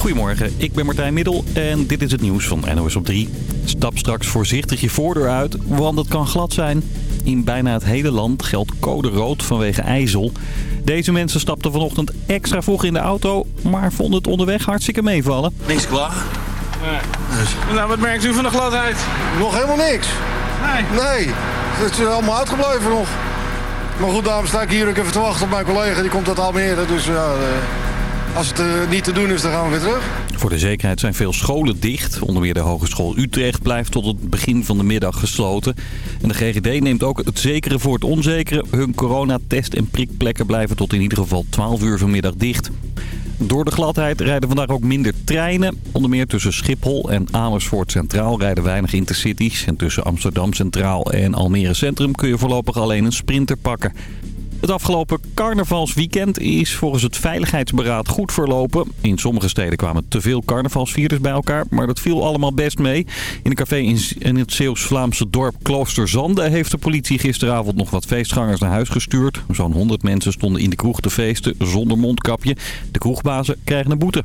Goedemorgen, ik ben Martijn Middel en dit is het nieuws van NOS op 3. Stap straks voorzichtig je voordeur uit, want het kan glad zijn. In bijna het hele land geldt code rood vanwege ijzel. Deze mensen stapten vanochtend extra vroeg in de auto, maar vonden het onderweg hartstikke meevallen. Niks klaar. Nou, wat merkt u van de gladheid? Nog helemaal niks. Nee. Nee, het is allemaal uitgebleven nog. Maar goed, daarom sta ik hier ook even te wachten op mijn collega. Die komt uit Almere, dus ja, eh, als het eh, niet te doen is, dan gaan we weer terug. Voor de zekerheid zijn veel scholen dicht. Onder meer de Hogeschool Utrecht blijft tot het begin van de middag gesloten. En de GGD neemt ook het zekere voor het onzekere. Hun coronatest- en prikplekken blijven tot in ieder geval 12 uur vanmiddag dicht. Door de gladheid rijden vandaag ook minder treinen. Onder meer tussen Schiphol en Amersfoort Centraal rijden weinig intercities. En tussen Amsterdam Centraal en Almere Centrum kun je voorlopig alleen een sprinter pakken. Het afgelopen carnavalsweekend is volgens het Veiligheidsberaad goed verlopen. In sommige steden kwamen te veel carnavalsvierders bij elkaar, maar dat viel allemaal best mee. In een café in in het Zeeuws-Vlaamse dorp Kloosterzande heeft de politie gisteravond nog wat feestgangers naar huis gestuurd. Zo'n 100 mensen stonden in de kroeg te feesten zonder mondkapje. De kroegbazen krijgen een boete.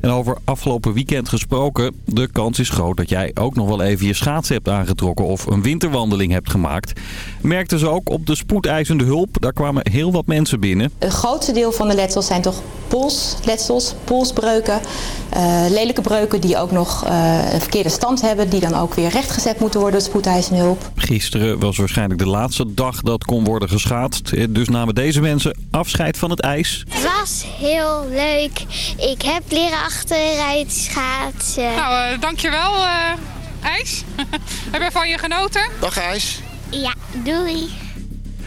En over afgelopen weekend gesproken, de kans is groot dat jij ook nog wel even je schaats hebt aangetrokken of een winterwandeling hebt gemaakt. Merkten ze ook op de spoedeisende hulp, daar kwamen heel wat mensen binnen. Het grootste deel van de letsels zijn toch polsletsels, polsbreuken. eh, lelijke breuken die ook nog eh, een verkeerde stand hebben, die dan ook weer rechtgezet moeten worden door spoedeisende hulp. Gisteren was waarschijnlijk de laatste dag dat kon worden geschaatst. Dus namen deze mensen afscheid van het ijs. Het was heel leuk. Ik heb leren achteruit schaatsen. Nou, uh, dankjewel uh, IJs. heb je van je genoten? Dag IJs. Ja, doei.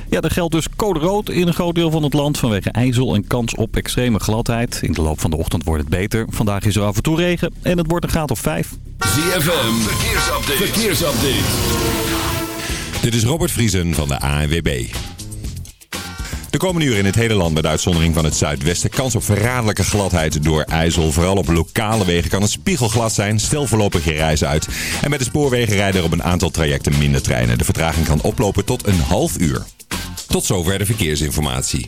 Ja, er geldt dus code rood in een groot deel van het land vanwege ijzel en kans op extreme gladheid. In de loop van de ochtend wordt het beter. Vandaag is er af en toe regen en het wordt een graad of 5. ZFM, verkeersupdate. verkeersupdate. Dit is Robert Vriesen van de ANWB. De komende uren in het hele land met uitzondering van het zuidwesten kans op verraderlijke gladheid door ijzel. Vooral op lokale wegen kan het spiegelglad zijn. Stel voorlopig je reis uit. En met de spoorwegen rijden er op een aantal trajecten minder treinen. De vertraging kan oplopen tot een half uur. Tot zover de verkeersinformatie.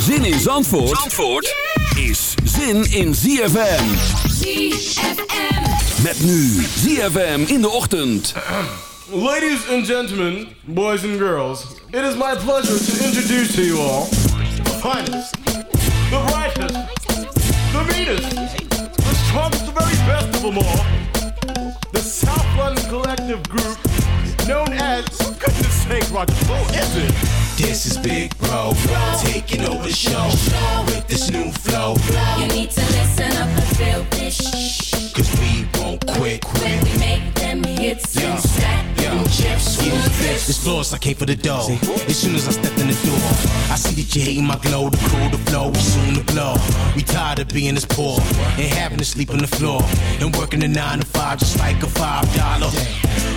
Zin in Zandvoort, Zandvoort is zin in ZFM. ZFM. Met nu ZFM in de ochtend. Ladies and gentlemen, boys and girls, it is my pleasure to introduce to you all the finest, the brightest, the meanest, the strongest, the very best of them all, the South London Collective Group, known as, for goodness sake, Roger? This is Big Bro, taking over the show with this new flow. You need to listen up and feel this. Cause we won't quit. When we make them hits and stack them chips, who's this? This floor's like came for the dough. As soon as I stepped in the door, I see that you hating my glow. The cool, the flow, we soon to blow. We tired of being this poor and having to sleep on the floor and working a nine to five just like a five dollar.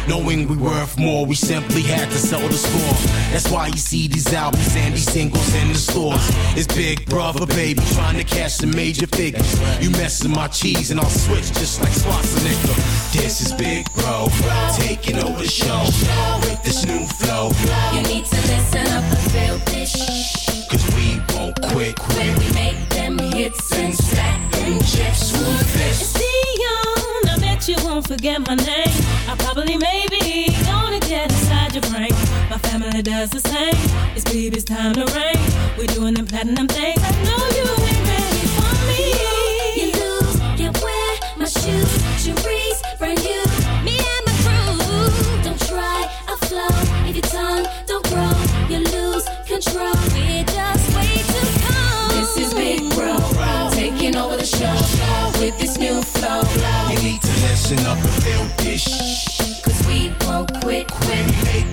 Knowing we worth more, we simply had to sell the score. That's why you see these albums and these singles in the stores. It's Big Brother, baby, trying to cash the major figures. You messing my cheese and I'll switch just like Schwarzenegger. This is Big Bro, taking over the show with this new flow. You need to listen up and feel this. Cause we won't quit. When we make them hits and stack them chips, who's this? Dion, bet you won't forget my name. I probably maybe gonna get inside your brain. My family does the same. It's baby's time to reign. We're doing them platinum things. I know you ain't ready for me. You lose, can't wear my shoes. Cherise, brand new. Me and my crew. Don't try a flow. If your tongue don't grow, you lose control. We're just way too cold. This is Big Bro, taking over the show with this new flow. You need to listen up and feel this. Cause we won't quit, quit. Make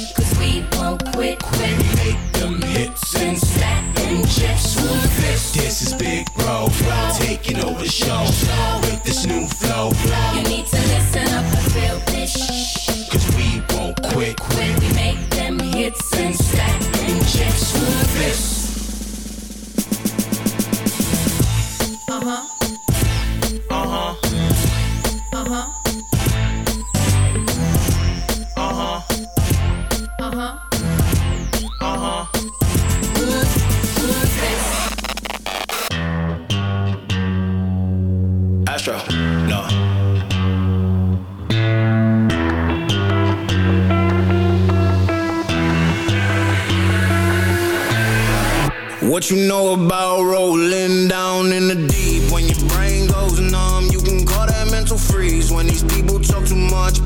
We won't quit, quit. Make them hits and stack them chips with this. This is Big Bro, taking over the show with this new flow. flow. You need to listen Astro, no. What you know about rolling down in the deep? When your brain goes numb, you can call that mental freeze. When these people talk too much,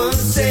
Won't say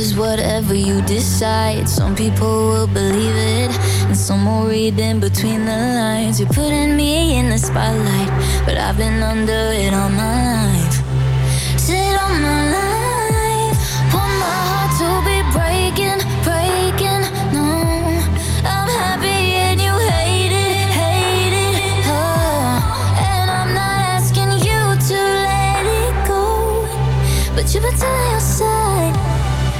is whatever you decide. Some people will believe it, and some will read in between the lines. You're putting me in the spotlight, but I've been under it all my life. Sit on my life, want my heart to be breaking, breaking. No, I'm happy and you hate it, hate it. Oh, and I'm not asking you to let it go, but you pretend.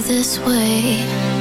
this way.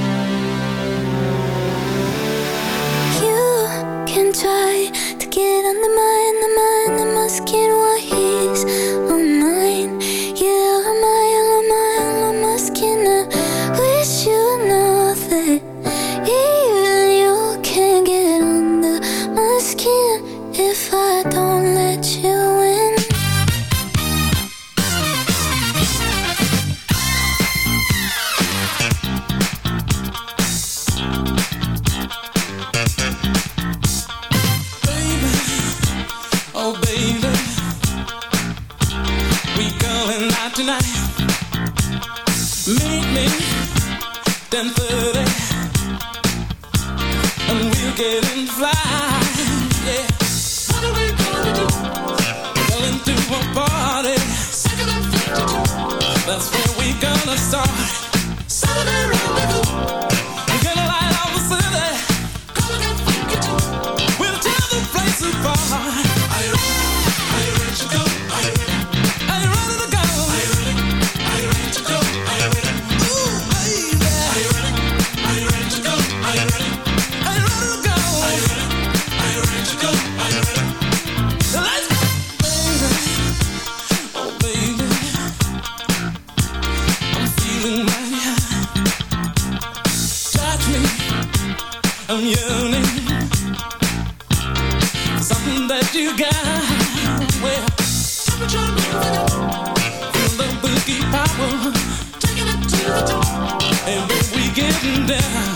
power. Taking it to the top. And when we get down.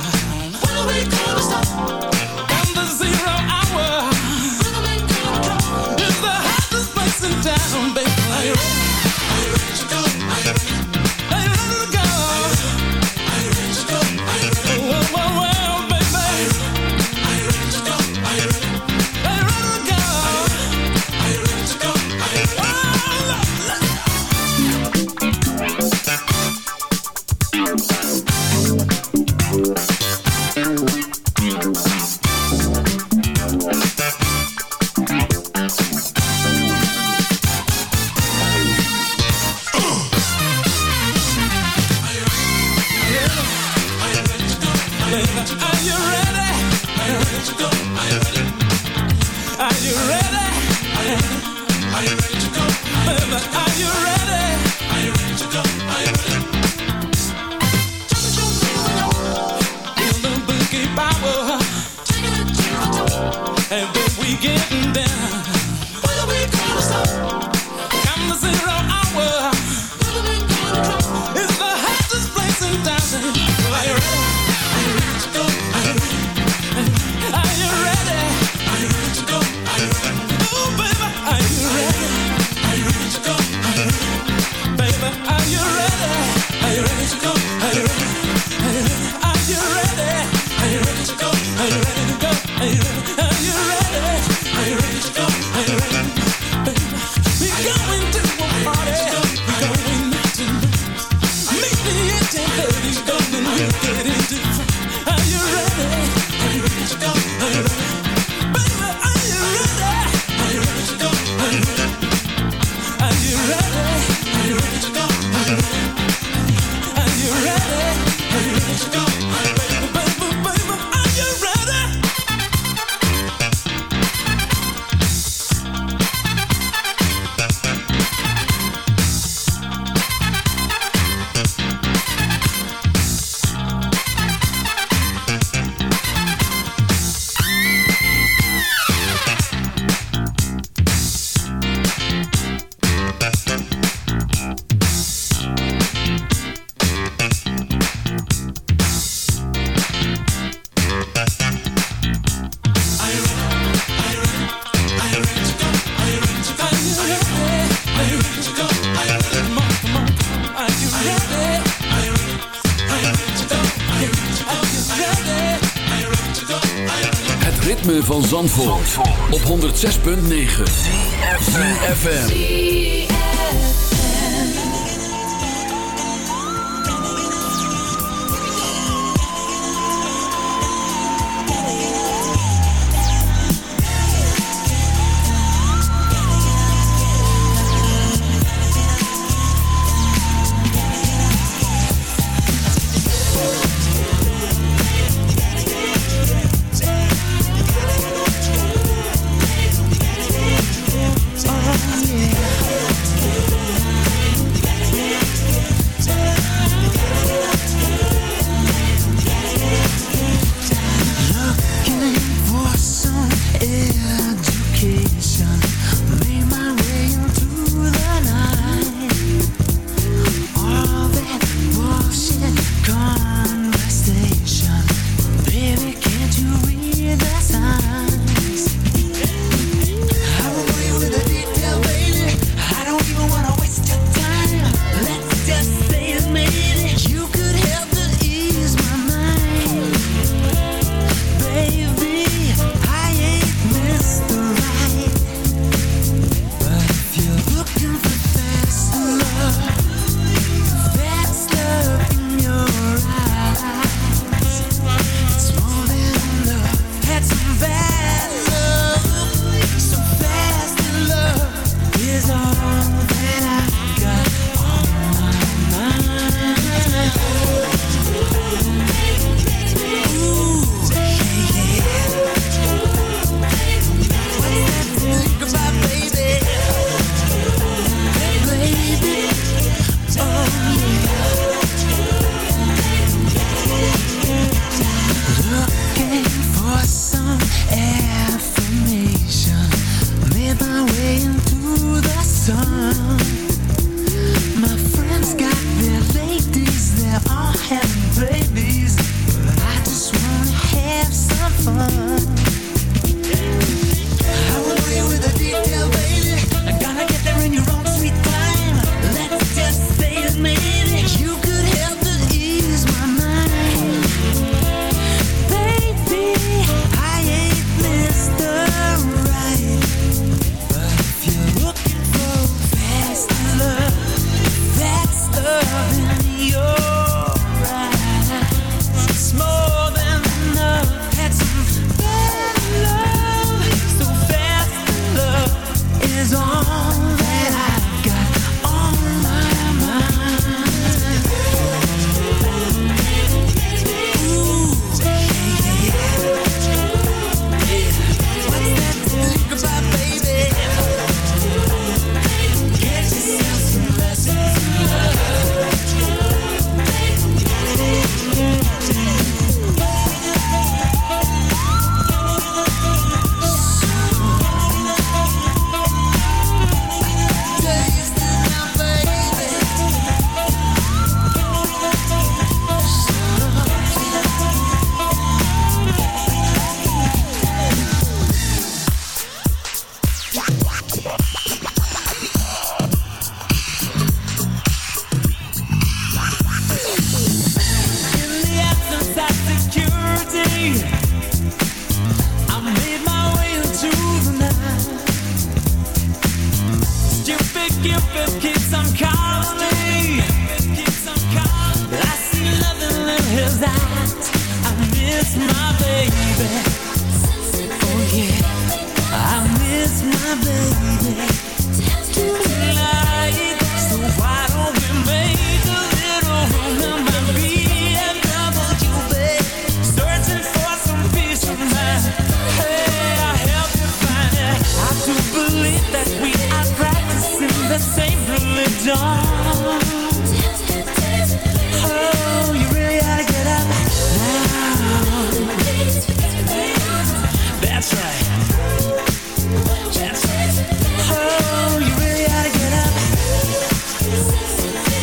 106.9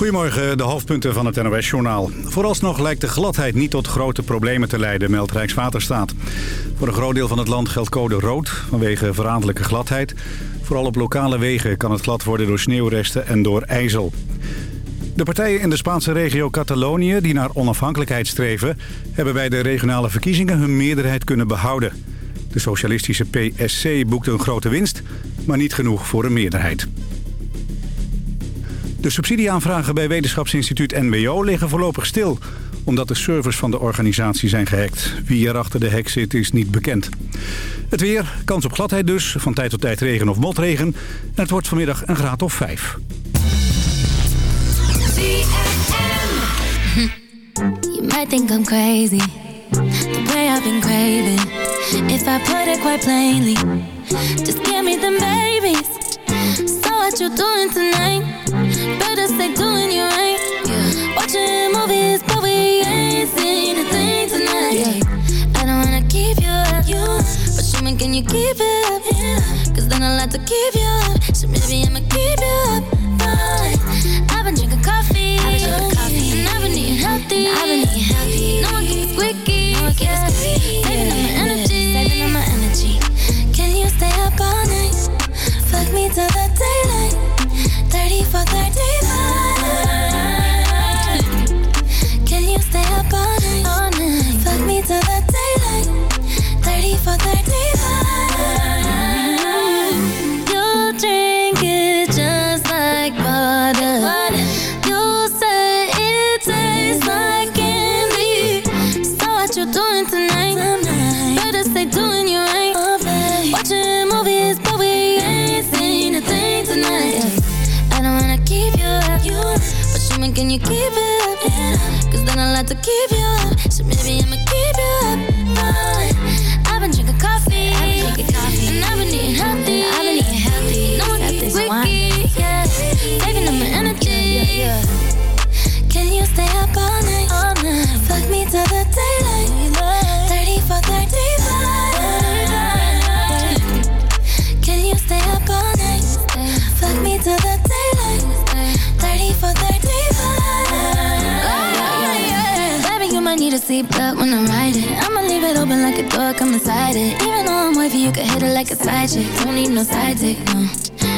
Goedemorgen, de hoofdpunten van het NOS-journaal. Vooralsnog lijkt de gladheid niet tot grote problemen te leiden, meldt Rijkswaterstaat. Voor een groot deel van het land geldt code rood vanwege verraderlijke gladheid. Vooral op lokale wegen kan het glad worden door sneeuwresten en door ijzel. De partijen in de Spaanse regio Catalonië die naar onafhankelijkheid streven... hebben bij de regionale verkiezingen hun meerderheid kunnen behouden. De socialistische PSC boekte een grote winst, maar niet genoeg voor een meerderheid. De subsidieaanvragen bij wetenschapsinstituut NWO liggen voorlopig stil... omdat de servers van de organisatie zijn gehackt. Wie er achter de hack zit is niet bekend. Het weer, kans op gladheid dus, van tijd tot tijd regen of motregen. En het wordt vanmiddag een graad of 5. You might think I'm crazy, just give me babies. Can you keep it up? Cause then I like to keep you up, so maybe I'ma keep you up. Fine. I've been drinking coffee, and I've been eating healthy. No like a side chick. Don't need no side dick, no.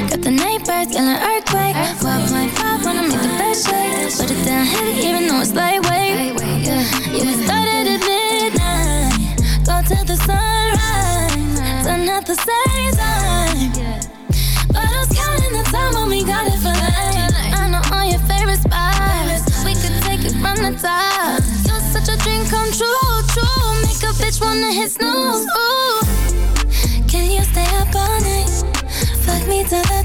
Got the neighbors yelling earthquake. 12.5 when I make the bed shake. Put it down heavy, even though it's lightweight. Yeah, we started at midnight. Go till the sunrise. Done at the same time. But I was counting the time when we got it for life. I know all your favorite spots. We could take it from the top. You're such a dream come true, true. Make a bitch wanna hit snooze. Ooh. The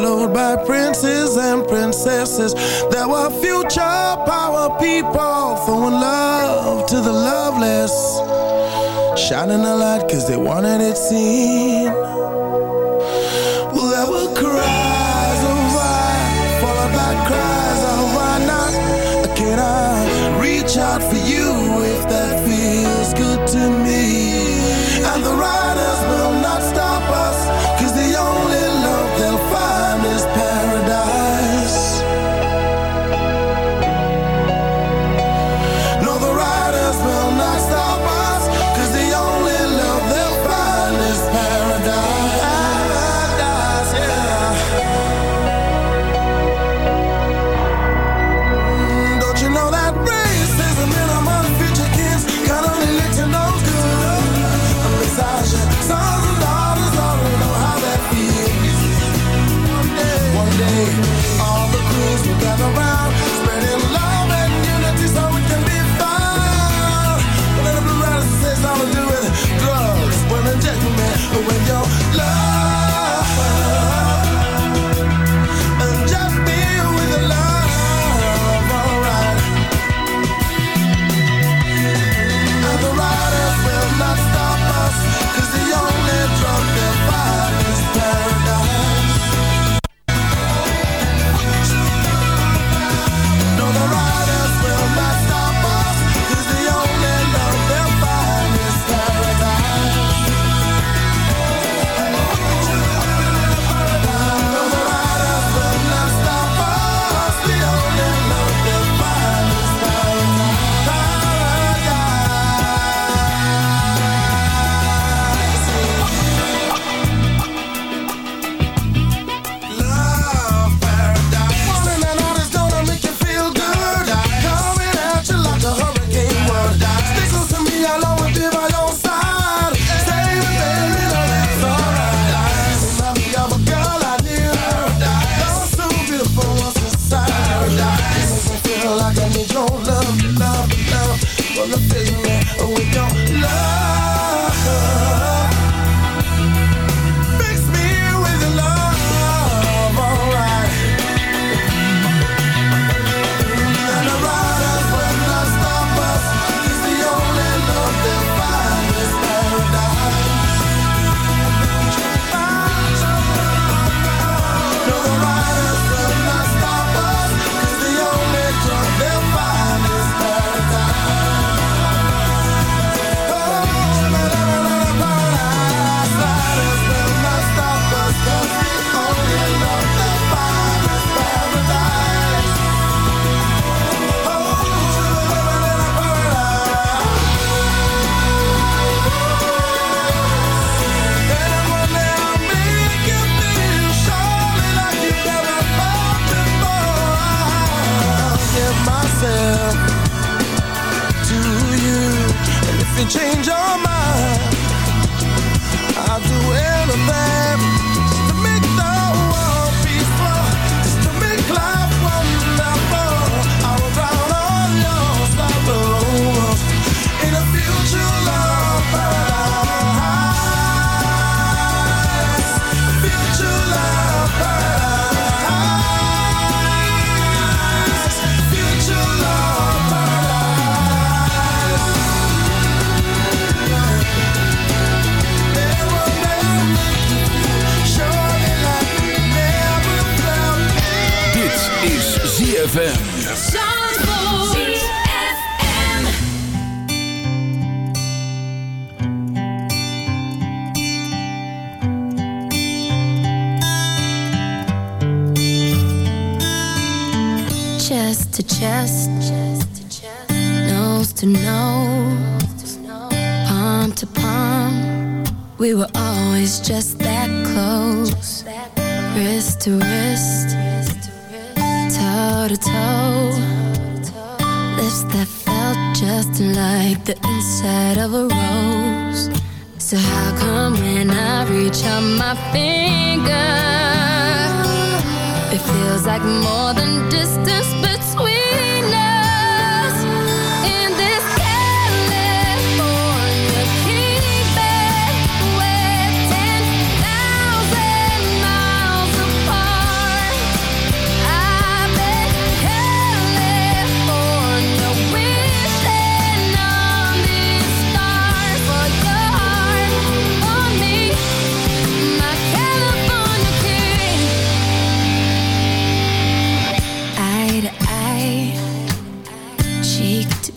followed by princes and princesses. There were future power people throwing love to the loveless, shining a light because they wanted it seen.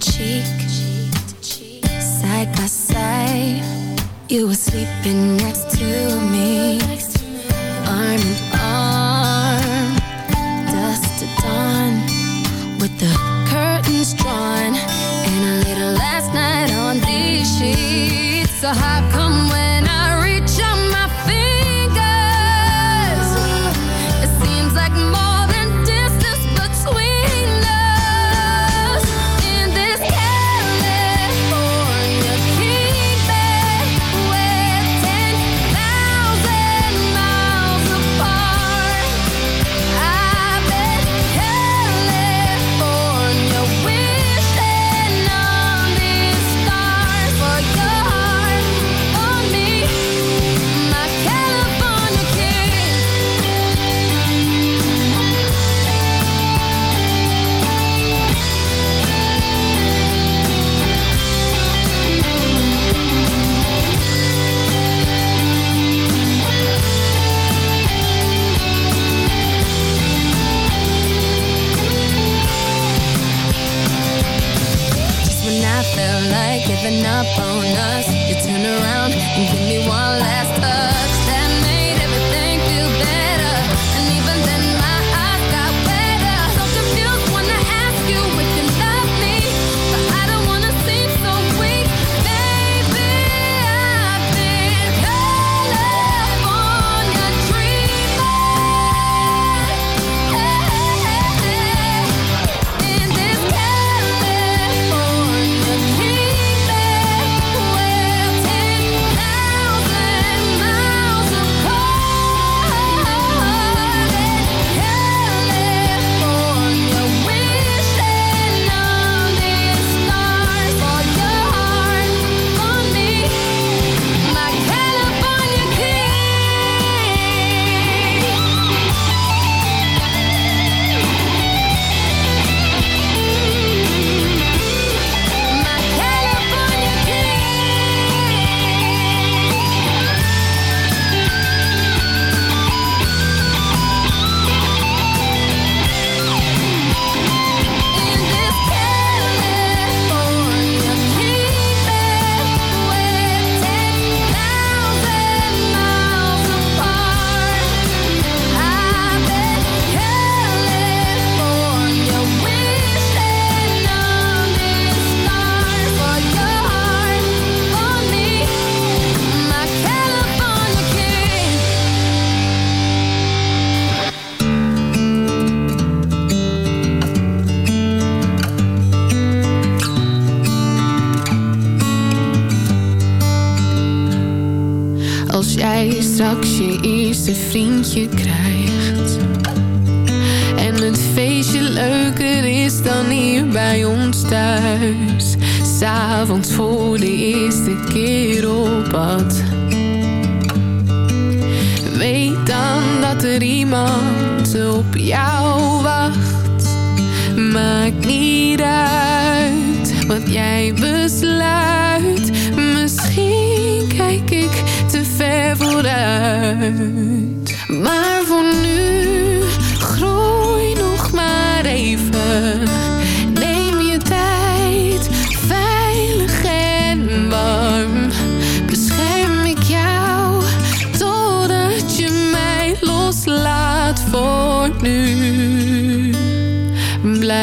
cheek, side by side. You were sleeping next to me, arm in arm.